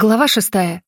Глава шестая.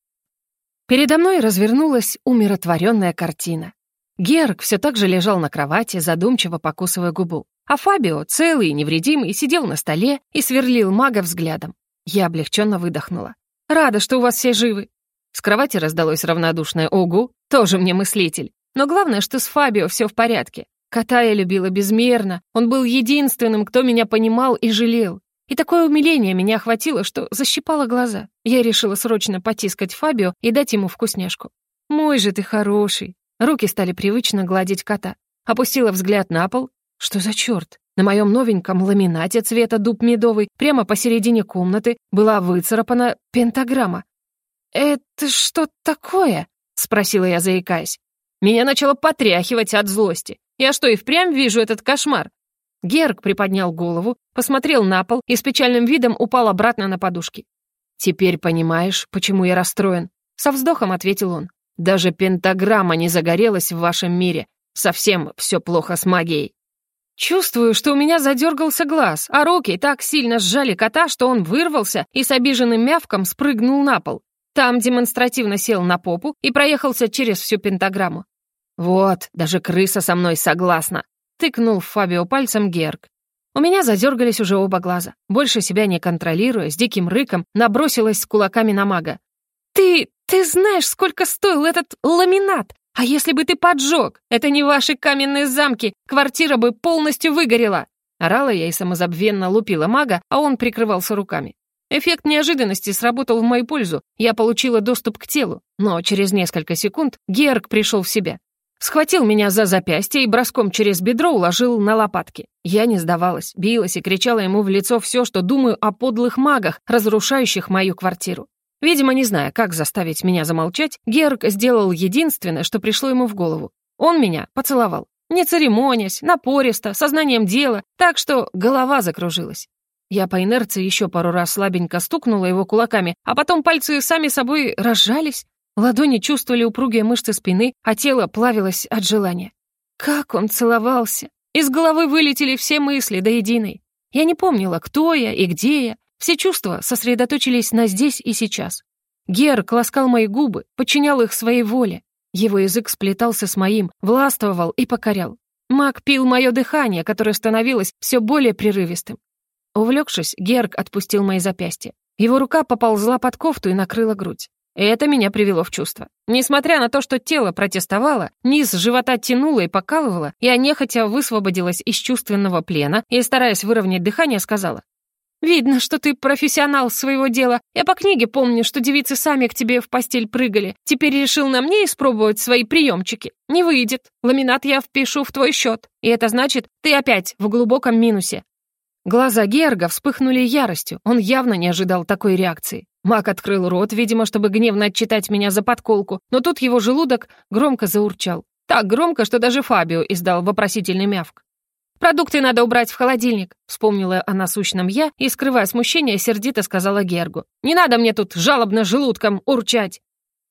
Передо мной развернулась умиротворенная картина. Герк все так же лежал на кровати, задумчиво покусывая губу. А Фабио, целый и невредимый, сидел на столе и сверлил мага взглядом. Я облегченно выдохнула. «Рада, что у вас все живы». С кровати раздалось равнодушное «Огу», тоже мне мыслитель. Но главное, что с Фабио все в порядке. Кота я любила безмерно, он был единственным, кто меня понимал и жалел. И такое умиление меня охватило, что защипало глаза. Я решила срочно потискать Фабио и дать ему вкусняшку. «Мой же ты хороший!» Руки стали привычно гладить кота. Опустила взгляд на пол. Что за черт? На моем новеньком ламинате цвета дуб медовый прямо посередине комнаты была выцарапана пентаграмма. «Это что такое?» — спросила я, заикаясь. Меня начало потряхивать от злости. Я что, и впрямь вижу этот кошмар? Герк приподнял голову, посмотрел на пол и с печальным видом упал обратно на подушки. «Теперь понимаешь, почему я расстроен?» Со вздохом ответил он. «Даже пентаграмма не загорелась в вашем мире. Совсем все плохо с магией». Чувствую, что у меня задергался глаз, а руки так сильно сжали кота, что он вырвался и с обиженным мявком спрыгнул на пол. Там демонстративно сел на попу и проехался через всю пентаграмму. «Вот, даже крыса со мной согласна», Тыкнул в Фабио пальцем Герк. У меня задергались уже оба глаза. Больше себя не контролируя, с диким рыком набросилась с кулаками на мага. «Ты... ты знаешь, сколько стоил этот ламинат? А если бы ты поджег? Это не ваши каменные замки, квартира бы полностью выгорела!» Орала я и самозабвенно лупила мага, а он прикрывался руками. Эффект неожиданности сработал в мою пользу, я получила доступ к телу, но через несколько секунд Герк пришел в себя. Схватил меня за запястье и броском через бедро уложил на лопатки. Я не сдавалась, билась и кричала ему в лицо все, что думаю о подлых магах, разрушающих мою квартиру. Видимо, не зная, как заставить меня замолчать, Герк сделал единственное, что пришло ему в голову. Он меня поцеловал. Не церемонясь, напористо, сознанием дела, так что голова закружилась. Я по инерции еще пару раз слабенько стукнула его кулаками, а потом пальцы сами собой разжались, Ладони чувствовали упругие мышцы спины, а тело плавилось от желания. Как он целовался! Из головы вылетели все мысли до единой. Я не помнила, кто я и где я. Все чувства сосредоточились на здесь и сейчас. Герк ласкал мои губы, подчинял их своей воле. Его язык сплетался с моим, властвовал и покорял. Маг пил мое дыхание, которое становилось все более прерывистым. Увлекшись, Герк отпустил мои запястья. Его рука поползла под кофту и накрыла грудь. И это меня привело в чувство. Несмотря на то, что тело протестовало, низ живота тянуло и покалывало, я нехотя высвободилась из чувственного плена и, стараясь выровнять дыхание, сказала. «Видно, что ты профессионал своего дела. Я по книге помню, что девицы сами к тебе в постель прыгали. Теперь решил на мне испробовать свои приемчики. Не выйдет. Ламинат я впишу в твой счет. И это значит, ты опять в глубоком минусе». Глаза Герга вспыхнули яростью. Он явно не ожидал такой реакции. Мак открыл рот, видимо, чтобы гневно отчитать меня за подколку, но тут его желудок громко заурчал. Так громко, что даже Фабио издал вопросительный мявк. «Продукты надо убрать в холодильник», — вспомнила о насущном я и, скрывая смущение, сердито сказала Гергу. «Не надо мне тут жалобно желудком урчать».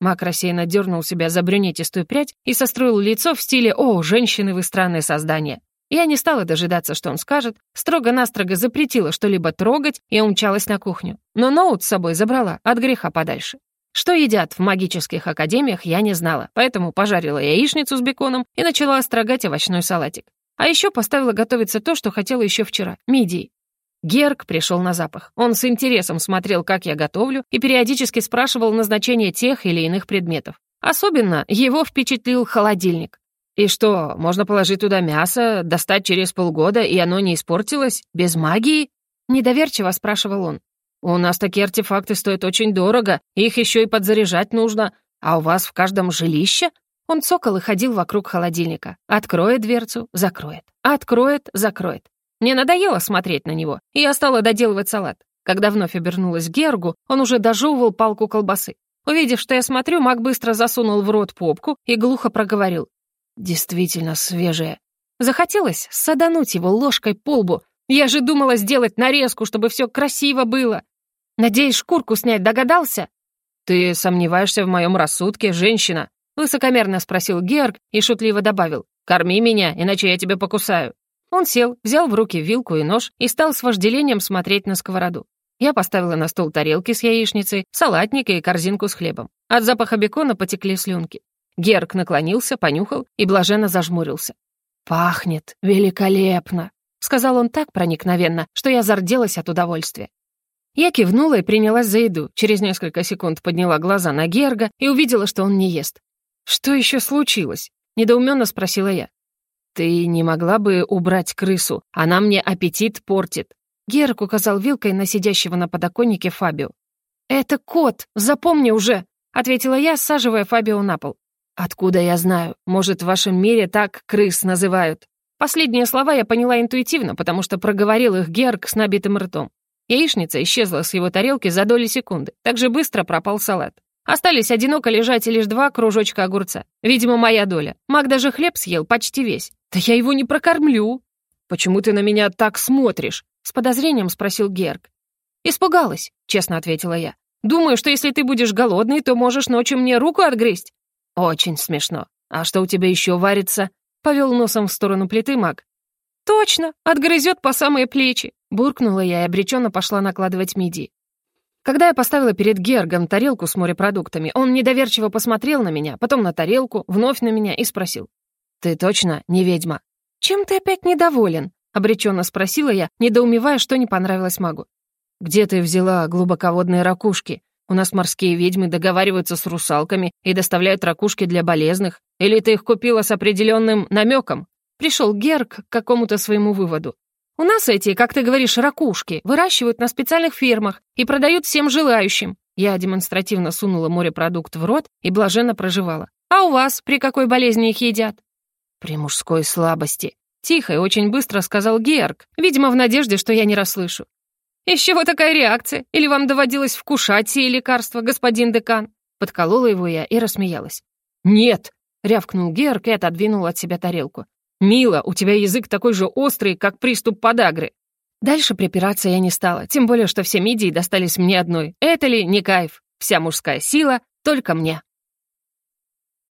Мак рассеянно дернул себя за брюнетистую прядь и состроил лицо в стиле «О, женщины, вы странное создание». Я не стала дожидаться, что он скажет, строго-настрого запретила что-либо трогать и умчалась на кухню. Но ноут с собой забрала, от греха подальше. Что едят в магических академиях, я не знала, поэтому пожарила яичницу с беконом и начала острогать овощной салатик. А еще поставила готовиться то, что хотела еще вчера — мидии. Герк пришел на запах. Он с интересом смотрел, как я готовлю, и периодически спрашивал назначение тех или иных предметов. Особенно его впечатлил холодильник. «И что, можно положить туда мясо, достать через полгода, и оно не испортилось? Без магии?» Недоверчиво спрашивал он. «У нас такие артефакты стоят очень дорого, их еще и подзаряжать нужно. А у вас в каждом жилище?» Он цокал и ходил вокруг холодильника. Откроет дверцу, закроет. Откроет, закроет. Мне надоело смотреть на него, и я стала доделывать салат. Когда вновь обернулась к Гергу, он уже дожевывал палку колбасы. Увидев, что я смотрю, Мак быстро засунул в рот попку и глухо проговорил. Действительно свежее. Захотелось садануть его ложкой по лбу. Я же думала сделать нарезку, чтобы все красиво было. Надеюсь, шкурку снять догадался? Ты сомневаешься в моем рассудке, женщина? Высокомерно спросил Георг и шутливо добавил. «Корми меня, иначе я тебя покусаю». Он сел, взял в руки вилку и нож и стал с вожделением смотреть на сковороду. Я поставила на стол тарелки с яичницей, салатник и корзинку с хлебом. От запаха бекона потекли слюнки. Герк наклонился, понюхал и блаженно зажмурился. «Пахнет великолепно!» — сказал он так проникновенно, что я зарделась от удовольствия. Я кивнула и принялась за еду. Через несколько секунд подняла глаза на Герга и увидела, что он не ест. «Что еще случилось?» — недоуменно спросила я. «Ты не могла бы убрать крысу? Она мне аппетит портит». Герк указал вилкой на сидящего на подоконнике Фабио. «Это кот, запомни уже!» — ответила я, саживая Фабио на пол. «Откуда я знаю? Может, в вашем мире так крыс называют?» Последние слова я поняла интуитивно, потому что проговорил их Герк с набитым ртом. Яичница исчезла с его тарелки за доли секунды. Так же быстро пропал салат. Остались одиноко лежать лишь два кружочка огурца. Видимо, моя доля. Маг даже хлеб съел почти весь. Да я его не прокормлю. «Почему ты на меня так смотришь?» С подозрением спросил Герк. «Испугалась», — честно ответила я. «Думаю, что если ты будешь голодный, то можешь ночью мне руку отгрызть». «Очень смешно. А что у тебя еще варится?» Повел носом в сторону плиты маг. «Точно, отгрызет по самые плечи», — буркнула я и обреченно пошла накладывать мидии. Когда я поставила перед Гергом тарелку с морепродуктами, он недоверчиво посмотрел на меня, потом на тарелку, вновь на меня и спросил. «Ты точно не ведьма?» «Чем ты опять недоволен?» — обреченно спросила я, недоумевая, что не понравилось магу. «Где ты взяла глубоководные ракушки? У нас морские ведьмы договариваются с русалками и доставляют ракушки для болезных. Или ты их купила с определенным намеком?» Пришел Герк к какому-то своему выводу. «У нас эти, как ты говоришь, ракушки выращивают на специальных фермах и продают всем желающим». Я демонстративно сунула морепродукт в рот и блаженно проживала. «А у вас при какой болезни их едят?» «При мужской слабости», — тихо и очень быстро сказал Герк, видимо, в надежде, что я не расслышу. «Из чего такая реакция? Или вам доводилось вкушать сие лекарства, господин декан?» Подколола его я и рассмеялась. «Нет!» — рявкнул Герк и отодвинул от себя тарелку. «Мила, у тебя язык такой же острый, как приступ подагры». Дальше припираться я не стала, тем более, что все мидии достались мне одной. Это ли не кайф? Вся мужская сила только мне.